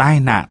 tai nạn.